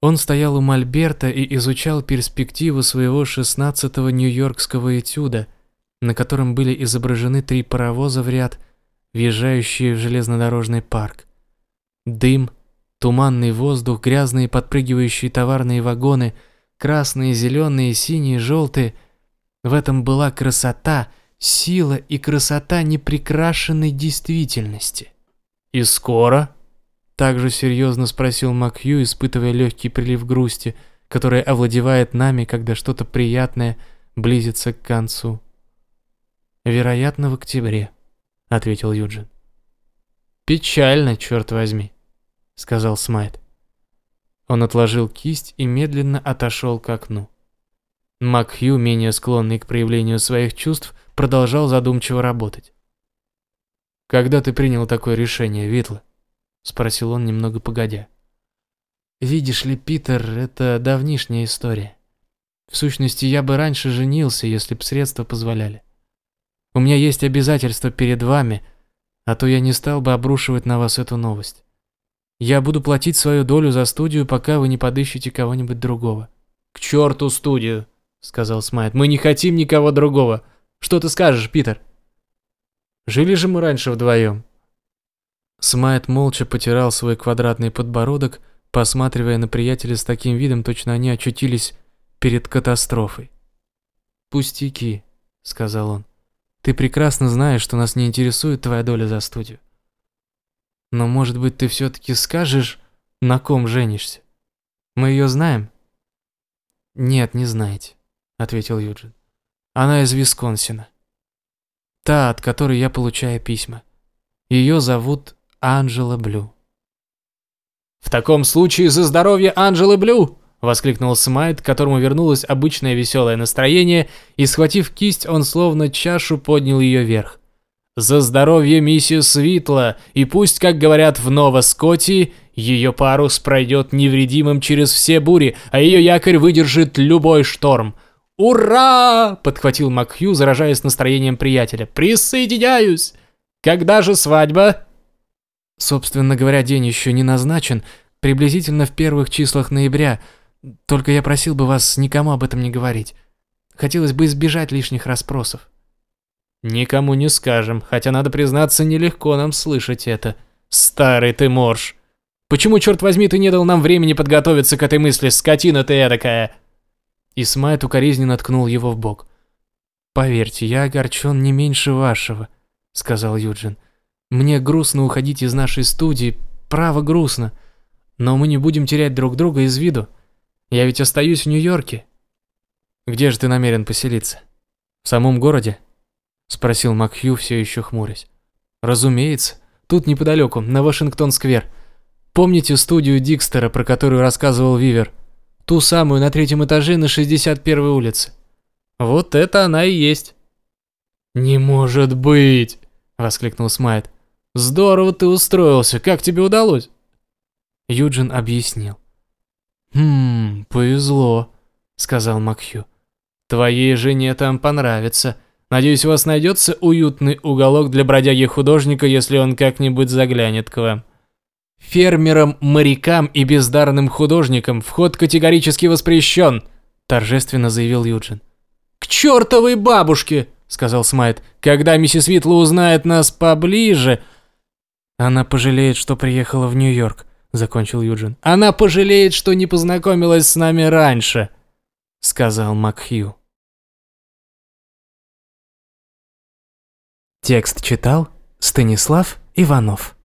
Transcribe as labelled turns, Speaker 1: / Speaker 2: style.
Speaker 1: Он стоял у Мольберта и изучал перспективу своего шестнадцатого нью-йоркского этюда, на котором были изображены три паровоза в ряд, въезжающие в железнодорожный парк. Дым, туманный воздух, грязные подпрыгивающие товарные вагоны, красные, зеленые, синие, желтые. В этом была красота, сила и красота неприкрашенной действительности. «И скоро?» Также серьезно спросил Макью, испытывая легкий прилив грусти, который овладевает нами, когда что-то приятное близится к концу. «Вероятно, в октябре», — ответил Юджин. «Печально, черт возьми», — сказал Смайт. Он отложил кисть и медленно отошел к окну. Макхью, менее склонный к проявлению своих чувств, продолжал задумчиво работать. «Когда ты принял такое решение, Витла?» Спросил он немного погодя. Видишь ли, Питер, это давнишняя история. В сущности, я бы раньше женился, если б средства позволяли. У меня есть обязательства перед вами, а то я не стал бы обрушивать на вас эту новость. Я буду платить свою долю за студию, пока вы не подыщете кого-нибудь другого. К черту студию, сказал Смайт. Мы не хотим никого другого. Что ты скажешь, Питер? Жили же мы раньше вдвоем. Смайт молча потирал свой квадратный подбородок, посматривая на приятеля с таким видом, точно они очутились перед катастрофой. «Пустяки», — сказал он. «Ты прекрасно знаешь, что нас не интересует твоя доля за студию. Но, может быть, ты все-таки скажешь, на ком женишься? Мы ее знаем?» «Нет, не знаете», — ответил Юджин. «Она из Висконсина. Та, от которой я получаю письма. Ее зовут Анжела Блю. «В таком случае за здоровье Анжелы Блю!» — воскликнул Смайт, которому вернулось обычное веселое настроение, и, схватив кисть, он словно чашу поднял ее вверх. «За здоровье миссис Витла, и пусть, как говорят в Нова-Скотии, ее парус пройдет невредимым через все бури, а ее якорь выдержит любой шторм!» «Ура!» — подхватил Макхью, заражаясь настроением приятеля. «Присоединяюсь! Когда же свадьба?» Собственно говоря, день еще не назначен, приблизительно в первых числах ноября, только я просил бы вас никому об этом не говорить. Хотелось бы избежать лишних расспросов. Никому не скажем, хотя, надо признаться, нелегко нам слышать это. Старый ты морж. Почему, черт возьми, ты не дал нам времени подготовиться к этой мысли, скотина ты эдакая? Исмайт укоризненно ткнул его в бок. «Поверьте, я огорчен не меньше вашего», — сказал Юджин. Мне грустно уходить из нашей студии, право грустно. Но мы не будем терять друг друга из виду. Я ведь остаюсь в Нью-Йорке. Где же ты намерен поселиться? В самом городе? Спросил Макхью, все еще хмурясь. Разумеется. Тут неподалеку, на Вашингтон-сквер. Помните студию Дикстера, про которую рассказывал Вивер? Ту самую на третьем этаже на 61-й улице. Вот это она и есть. «Не может быть!» — воскликнул Смайт. Здорово ты устроился, как тебе удалось? Юджин объяснил. «Хм, повезло», — сказал Макхью. «Твоей жене там понравится. Надеюсь, у вас найдется уютный уголок для бродяги-художника, если он как-нибудь заглянет к вам». «Фермерам, морякам и бездарным художникам вход категорически воспрещен», — торжественно заявил Юджин. «К чертовой бабушке!» — сказал Смайт. «Когда миссис Витла узнает нас поближе...» «Она пожалеет, что приехала в Нью-Йорк», — закончил Юджин. «Она пожалеет, что не познакомилась с нами раньше», — сказал Макхью. Текст читал Станислав Иванов.